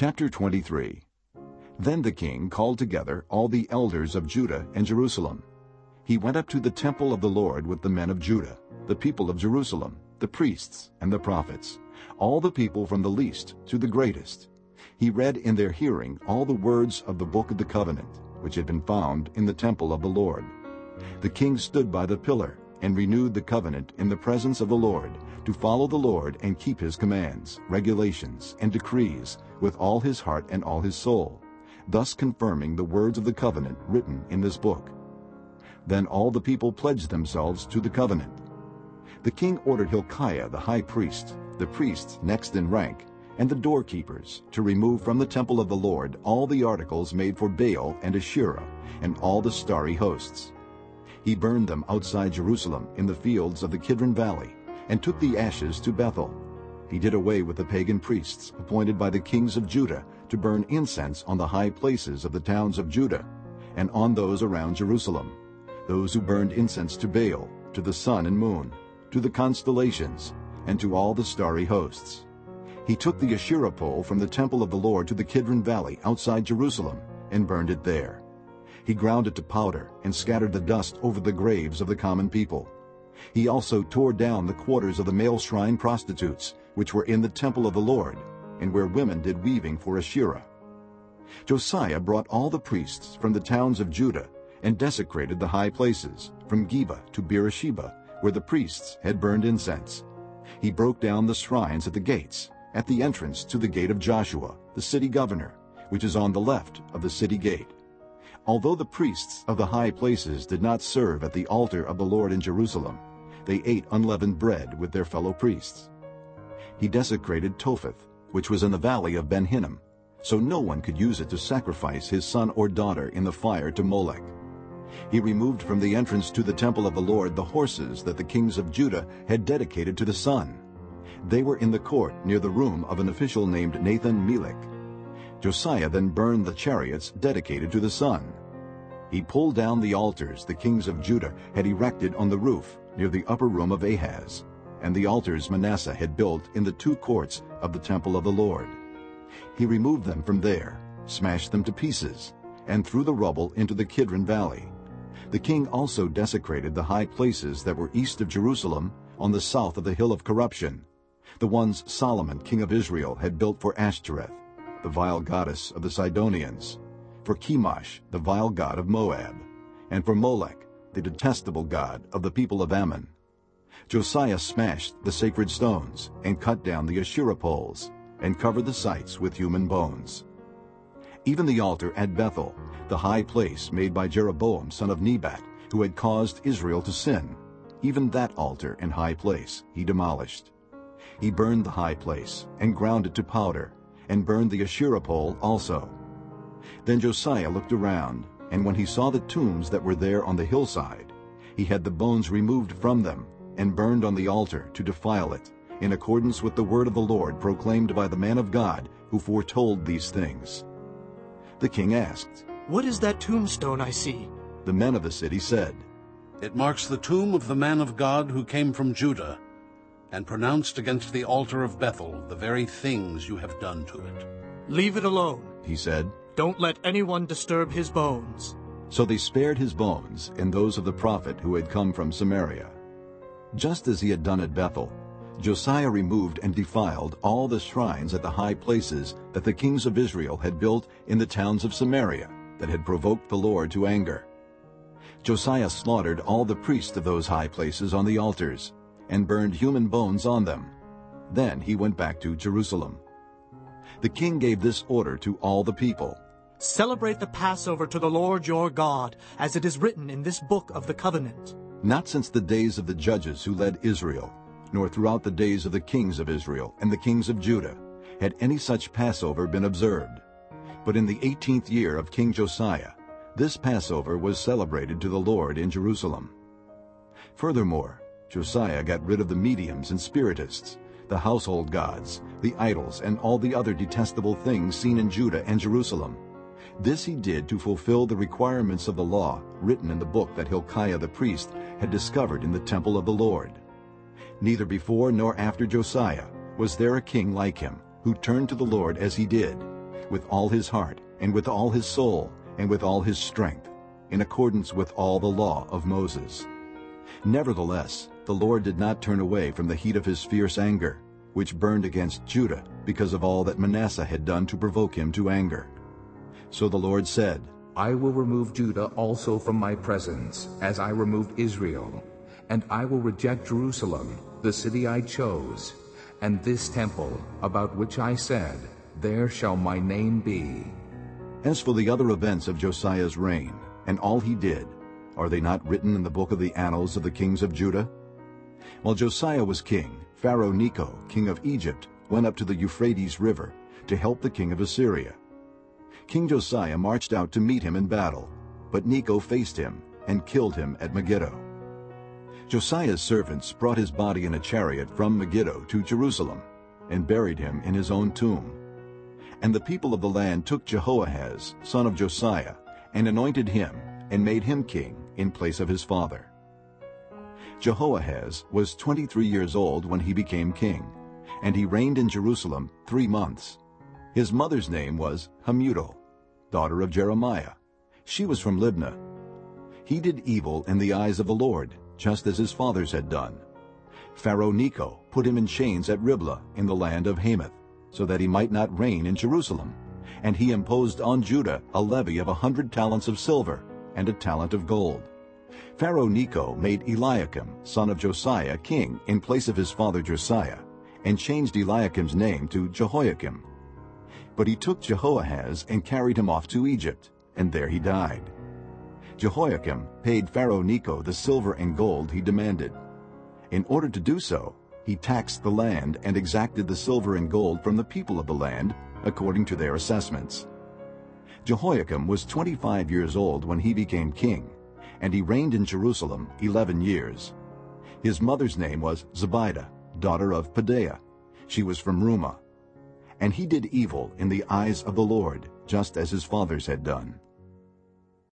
Chapter 23 Then the king called together all the elders of Judah and Jerusalem. He went up to the temple of the Lord with the men of Judah, the people of Jerusalem, the priests and the prophets, all the people from the least to the greatest. He read in their hearing all the words of the book of the covenant, which had been found in the temple of the Lord. The king stood by the pillar and renewed the covenant in the presence of the Lord, to follow the Lord and keep his commands, regulations, and decrees with all his heart and all his soul, thus confirming the words of the covenant written in this book. Then all the people pledged themselves to the covenant. The king ordered Hilkiah the high priest, the priests next in rank, and the doorkeepers to remove from the temple of the Lord all the articles made for Baal and Asherah and all the starry hosts. He burned them outside Jerusalem in the fields of the Kidron Valley and took the ashes to Bethel. He did away with the pagan priests appointed by the kings of Judah to burn incense on the high places of the towns of Judah and on those around Jerusalem, those who burned incense to Baal, to the sun and moon, to the constellations, and to all the starry hosts. He took the Asherah pole from the temple of the Lord to the Kidron Valley outside Jerusalem and burned it there. He ground it to powder and scattered the dust over the graves of the common people. He also tore down the quarters of the male shrine prostitutes, which were in the temple of the Lord, and where women did weaving for Asherah. Josiah brought all the priests from the towns of Judah and desecrated the high places, from Geba to Beersheba, where the priests had burned incense. He broke down the shrines at the gates, at the entrance to the gate of Joshua, the city governor, which is on the left of the city gate. Although the priests of the high places did not serve at the altar of the Lord in Jerusalem, they ate unleavened bread with their fellow priests. He desecrated Topheth, which was in the valley of Ben Hinnom, so no one could use it to sacrifice his son or daughter in the fire to Molech. He removed from the entrance to the temple of the Lord the horses that the kings of Judah had dedicated to the sun. They were in the court near the room of an official named Nathan Melech. Josiah then burned the chariots dedicated to the sun. He pulled down the altars the kings of Judah had erected on the roof near the upper room of Ahaz, and the altars Manasseh had built in the two courts of the temple of the Lord. He removed them from there, smashed them to pieces, and threw the rubble into the Kidron Valley. The king also desecrated the high places that were east of Jerusalem on the south of the hill of corruption, the ones Solomon king of Israel had built for Ashtoreth, the vile goddess of the Sidonians, for Chemosh, the vile god of Moab, and for Molech, the detestable god of the people of Ammon. Josiah smashed the sacred stones and cut down the Asherah poles and covered the sites with human bones. Even the altar at Bethel, the high place made by Jeroboam son of Nebat, who had caused Israel to sin, even that altar and high place he demolished. He burned the high place and ground it to powder, and burned the Asherah pole also. Then Josiah looked around, and when he saw the tombs that were there on the hillside, he had the bones removed from them and burned on the altar to defile it, in accordance with the word of the Lord proclaimed by the man of God who foretold these things. The king asked, What is that tombstone I see? The men of the city said, It marks the tomb of the man of God who came from Judah, and pronounced against the altar of Bethel the very things you have done to it. Leave it alone. He said, Don't let anyone disturb his bones. So they spared his bones and those of the prophet who had come from Samaria. Just as he had done at Bethel, Josiah removed and defiled all the shrines at the high places that the kings of Israel had built in the towns of Samaria that had provoked the Lord to anger. Josiah slaughtered all the priests of those high places on the altars and burned human bones on them. Then he went back to Jerusalem. The king gave this order to all the people. Celebrate the Passover to the Lord your God, as it is written in this book of the covenant. Not since the days of the judges who led Israel, nor throughout the days of the kings of Israel and the kings of Judah, had any such Passover been observed. But in the eighteenth year of King Josiah, this Passover was celebrated to the Lord in Jerusalem. Furthermore, Josiah got rid of the mediums and spiritists, the household gods, the idols, and all the other detestable things seen in Judah and Jerusalem. This he did to fulfill the requirements of the law written in the book that Hilkiah the priest had discovered in the temple of the Lord. Neither before nor after Josiah was there a king like him, who turned to the Lord as he did, with all his heart, and with all his soul, and with all his strength, in accordance with all the law of Moses. Nevertheless, the Lord did not turn away from the heat of his fierce anger, which burned against Judah because of all that Manasseh had done to provoke him to anger. So the Lord said, I will remove Judah also from my presence, as I removed Israel, and I will reject Jerusalem, the city I chose, and this temple, about which I said, There shall my name be. As for the other events of Josiah's reign, and all he did, are they not written in the book of the annals of the kings of Judah? While Josiah was king, Pharaoh Necho, king of Egypt, went up to the Euphrates River to help the king of Assyria. King Josiah marched out to meet him in battle, but Necho faced him and killed him at Megiddo. Josiah's servants brought his body in a chariot from Megiddo to Jerusalem and buried him in his own tomb. And the people of the land took Jehoahaz, son of Josiah, and anointed him and made him king in place of his father. Jehoahaz was 23 years old when he became king, and he reigned in Jerusalem three months. His mother's name was Hamutal, daughter of Jeremiah. She was from Libnah. He did evil in the eyes of the Lord, just as his fathers had done. Pharaoh Necho put him in chains at Riblah in the land of Hamath, so that he might not reign in Jerusalem. And he imposed on Judah a levy of a hundred talents of silver and a talent of gold. Pharaoh Necho made Eliakim, son of Josiah, king in place of his father Josiah, and changed Eliakim's name to Jehoiakim. But he took Jehoahaz and carried him off to Egypt, and there he died. Jehoiakim paid Pharaoh Necho the silver and gold he demanded. In order to do so, he taxed the land and exacted the silver and gold from the people of the land according to their assessments. Jehoiakim was 25 years old when he became king, and he reigned in Jerusalem 11 years. His mother's name was Zebidah, daughter of Pedaiah. She was from Rumah. And he did evil in the eyes of the Lord, just as his fathers had done.